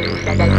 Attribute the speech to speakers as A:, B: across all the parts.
A: Gracias.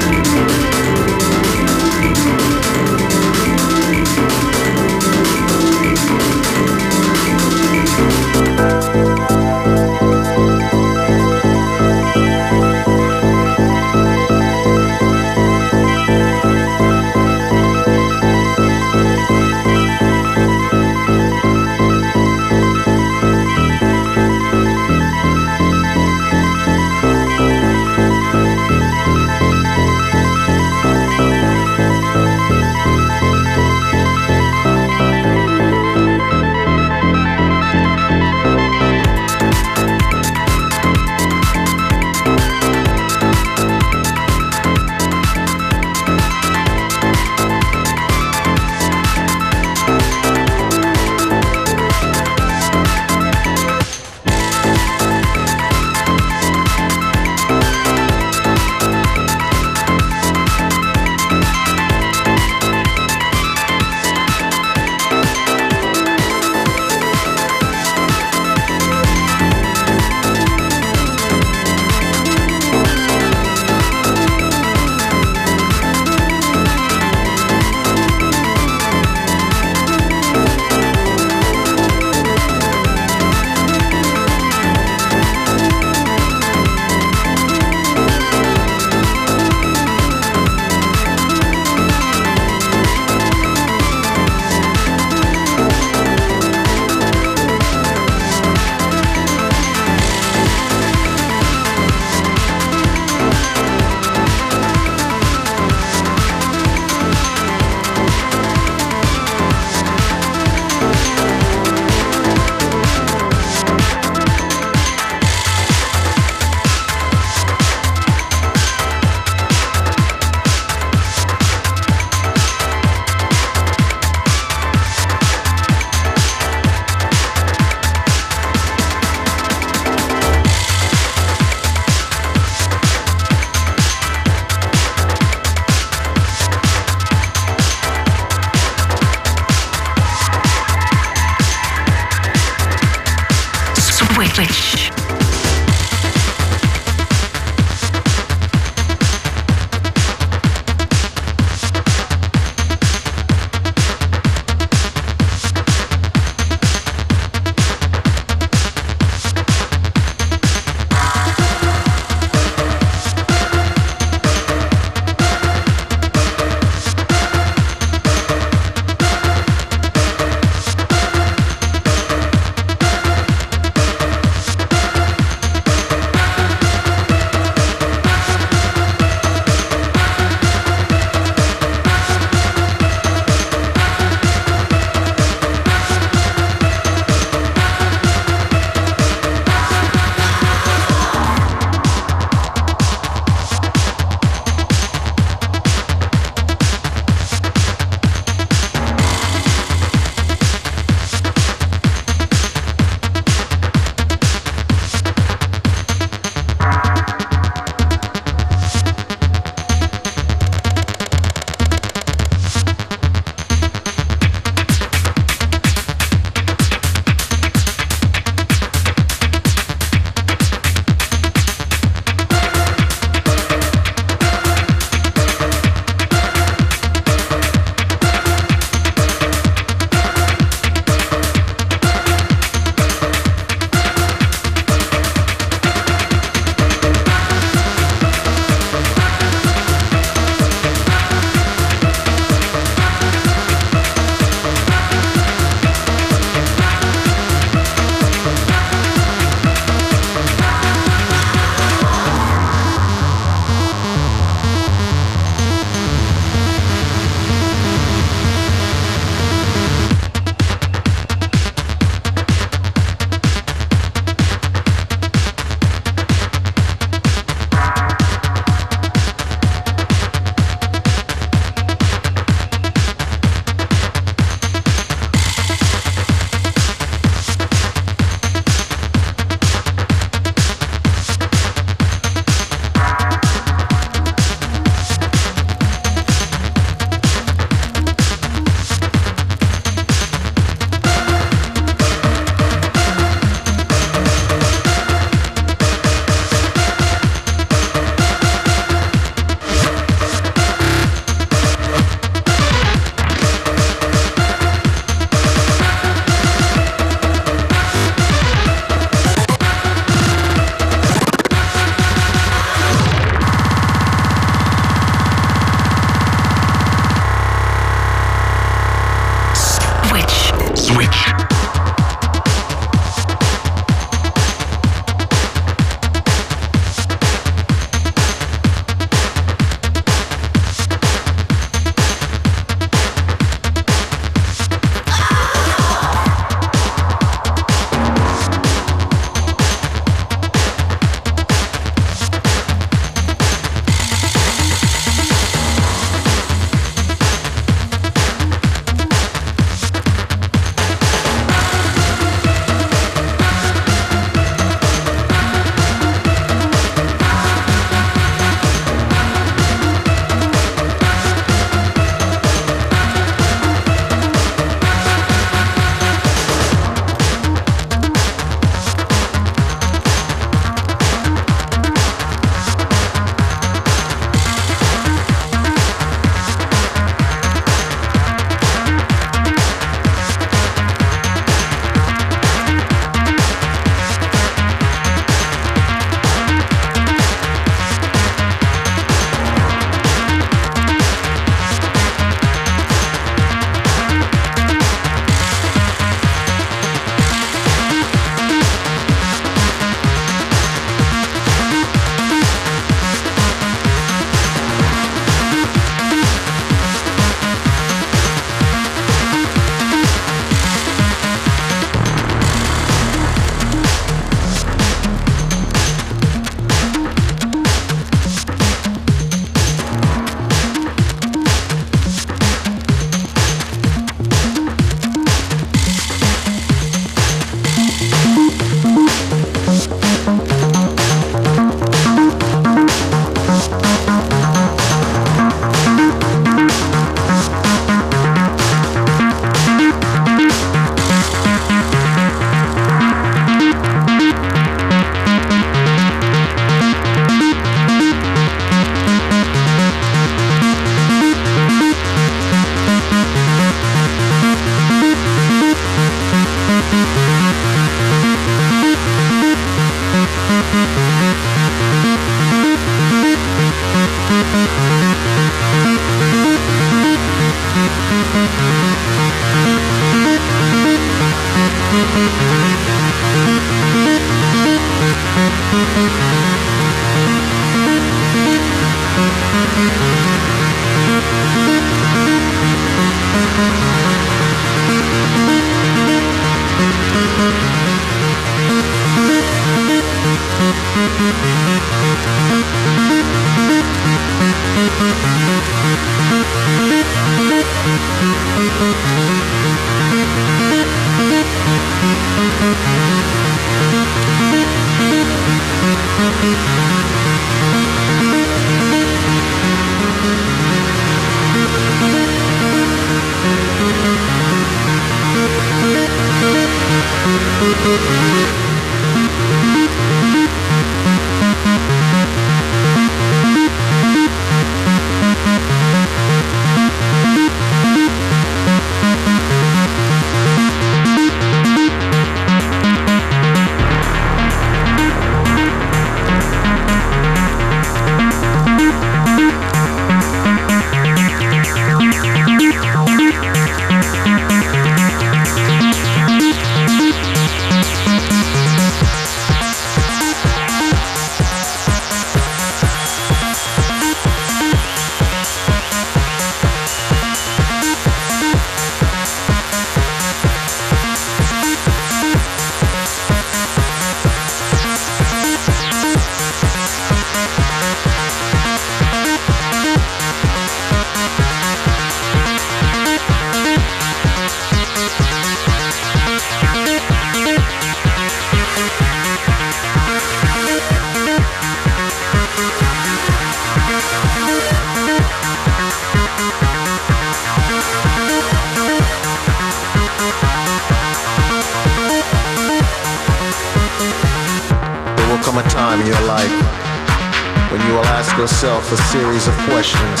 A: Yourself a series of questions.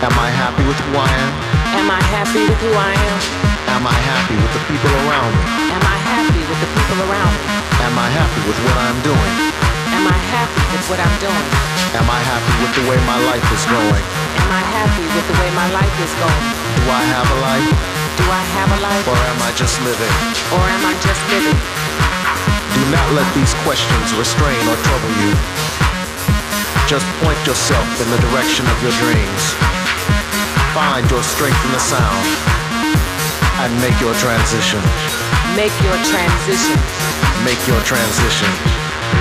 A: Am I happy with who I am?
B: Am I happy with who I am?
A: Am I happy with the people around me?
B: Am I happy with the people around me?
A: Am I happy with what I'm doing?
B: Am I happy with what I'm doing?
A: Am I happy with the way my life is going?
B: Am I happy with the way my life is going?
A: Do I have a life?
B: Do I have a life?
A: Or am I just living?
B: Or am I just living?
A: Do not let these questions restrain or trouble you. Just point yourself in the direction of your dreams. Find your strength in the sound and make your transition.
B: Make your transition.
A: Make your transition.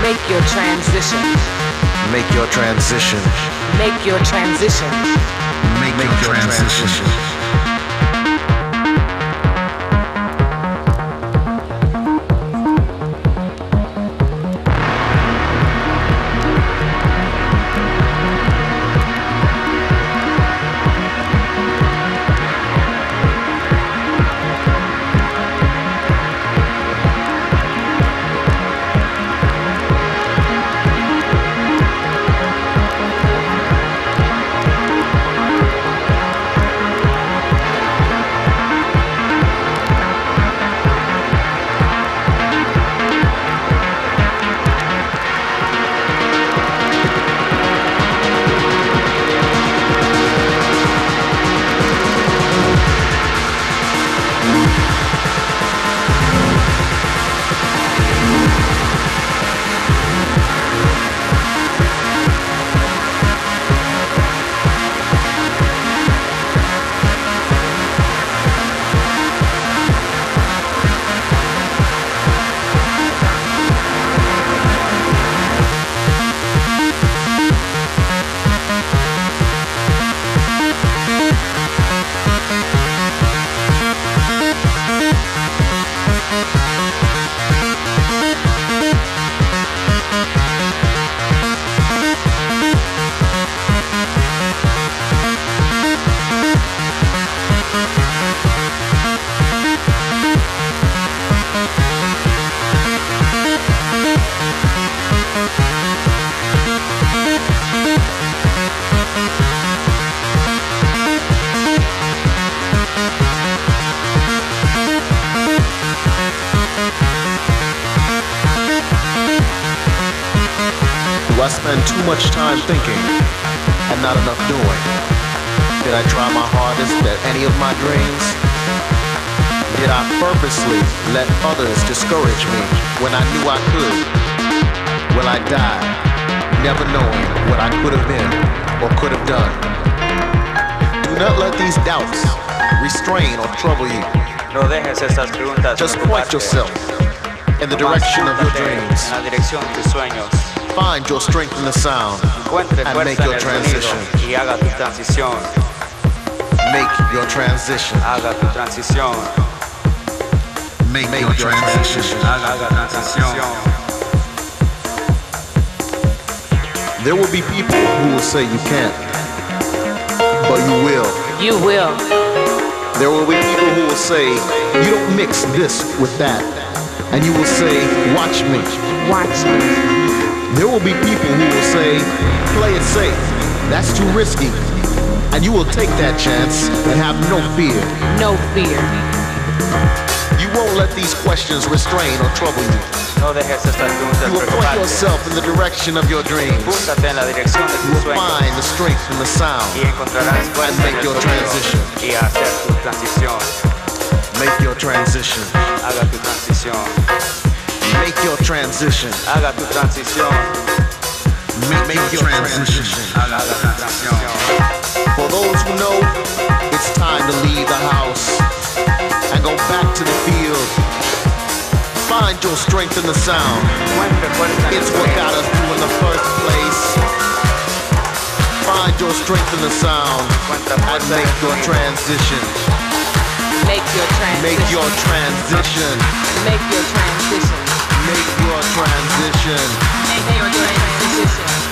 B: Make your transition.
A: Make your transition.
B: Make your transition.
A: Make, your transition. spend time thinking and not enough doing? Did I try my hardest at any of my dreams? Did I purposely let others discourage me when I knew I could? Will I die never knowing what I could have been or could have done? Do not let these doubts restrain or trouble you.
C: No dejes estas preguntas
A: Just point yourself in the direction of your dreams.
C: En la dirección de tus sueños.
A: Find your strength in the sound
C: Encuentre
A: and make your transition.
C: sonido y haga tu transición.
A: Make your transition.
C: Haga tu transición.
A: Make, your transition.
C: Haga transición.
A: There will be people who will say you can't, but you will.
B: You will.
A: There will be people who will say you don't mix this with that, and you will say, watch me.
B: Watch me.
A: There will be people who will say, play it safe. That's too risky. And you will take that chance and have no fear.
B: No fear.
A: You won't let these questions restrain or trouble you.
C: No dejes estas preguntas
A: You will point yourself in the direction of your dreams.
C: En la dirección de
A: You will find the strength in the sound.
C: Y encontrarás
A: And make your transition.
C: Y hacer tu transición.
A: Make your transition.
C: Haga tu transición.
A: Make your transition.
C: Haga tu transición.
A: Make, make your transition.
C: Haga tu transición.
A: For those who know, it's time to leave the house and go back to the field. Find your strength in the sound.
C: Encuentre fuerza en el
A: It's what got us through in the first place. Find your strength in the sound and make your transition.
B: Make your transition.
A: Make your transition.
B: Make your transition.
A: Make your transition.
B: Make your transition.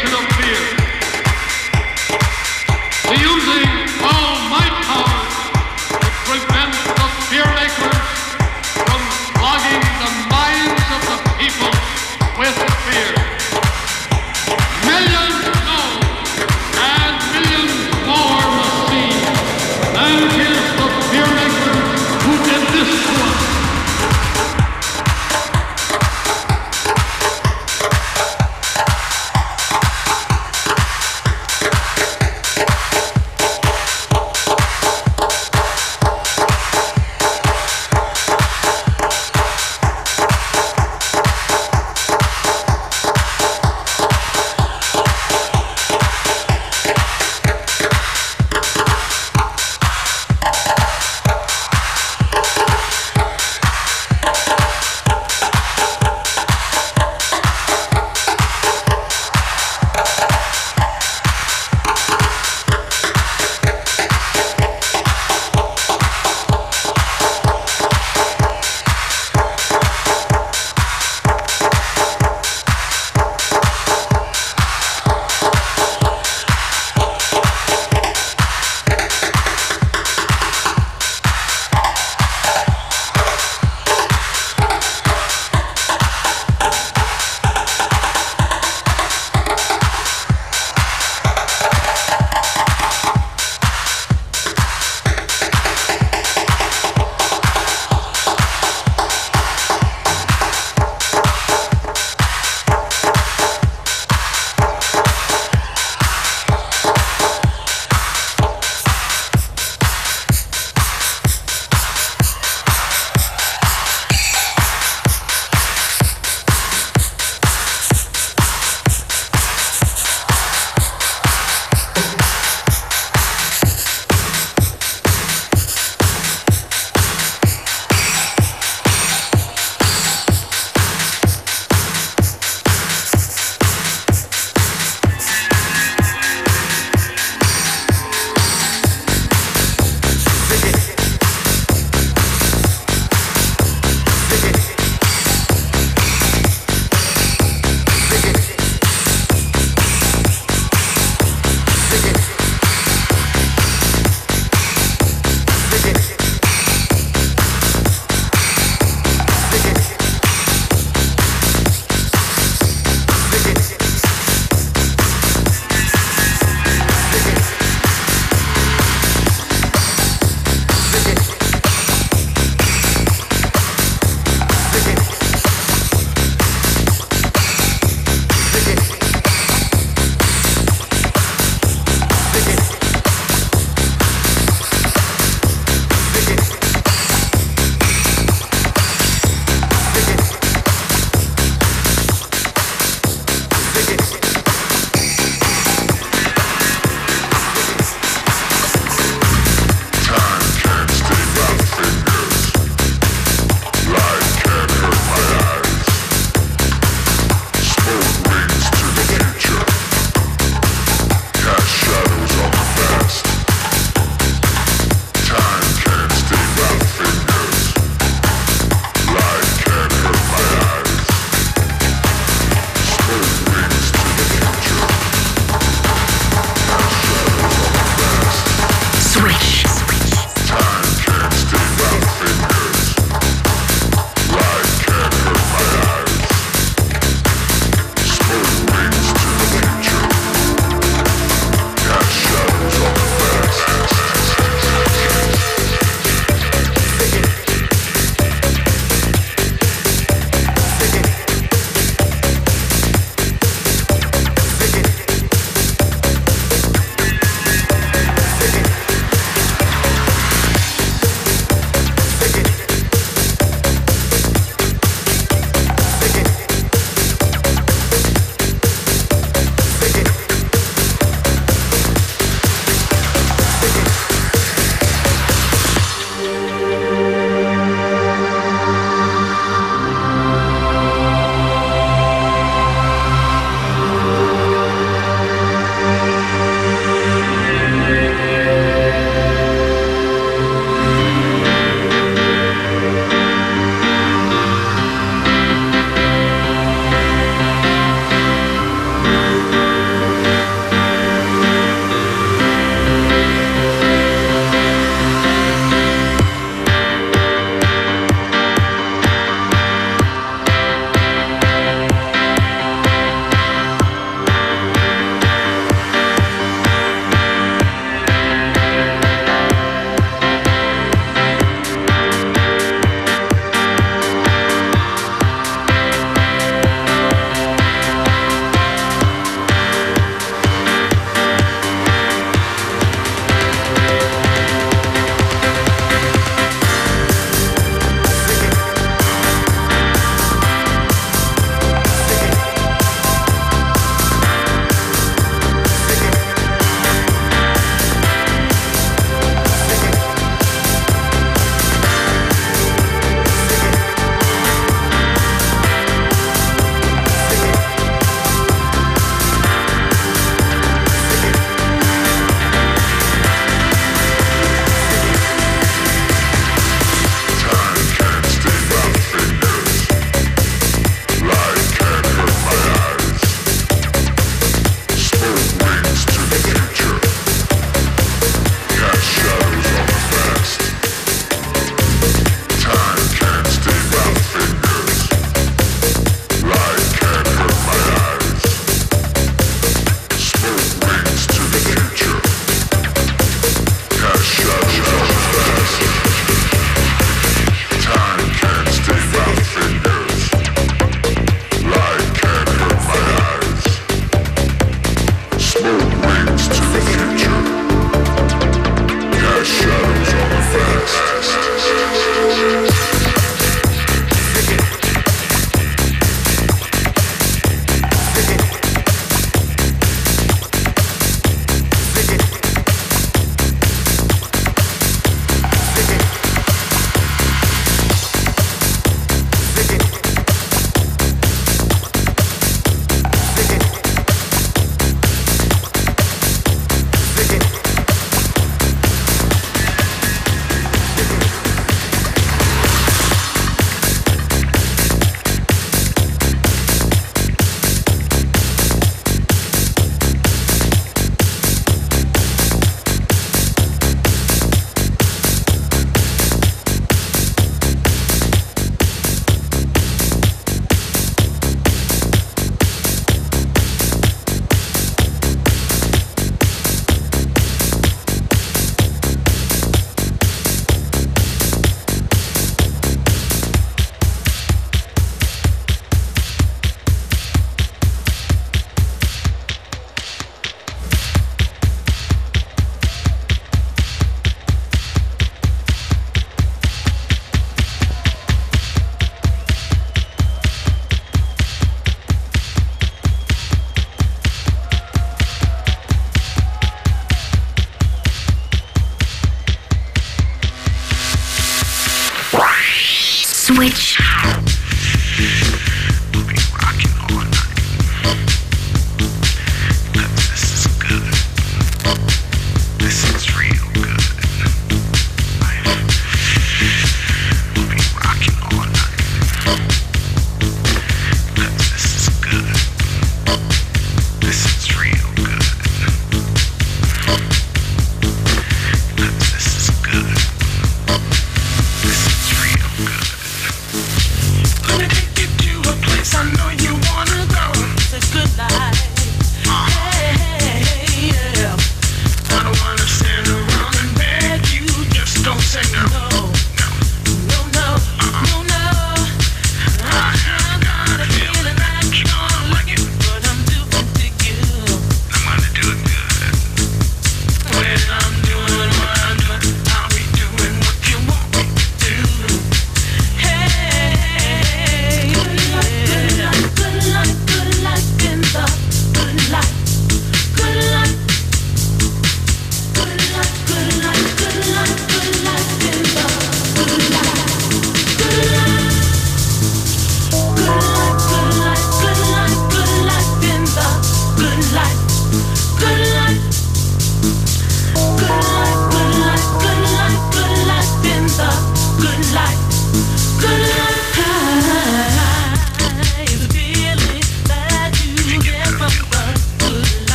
A: National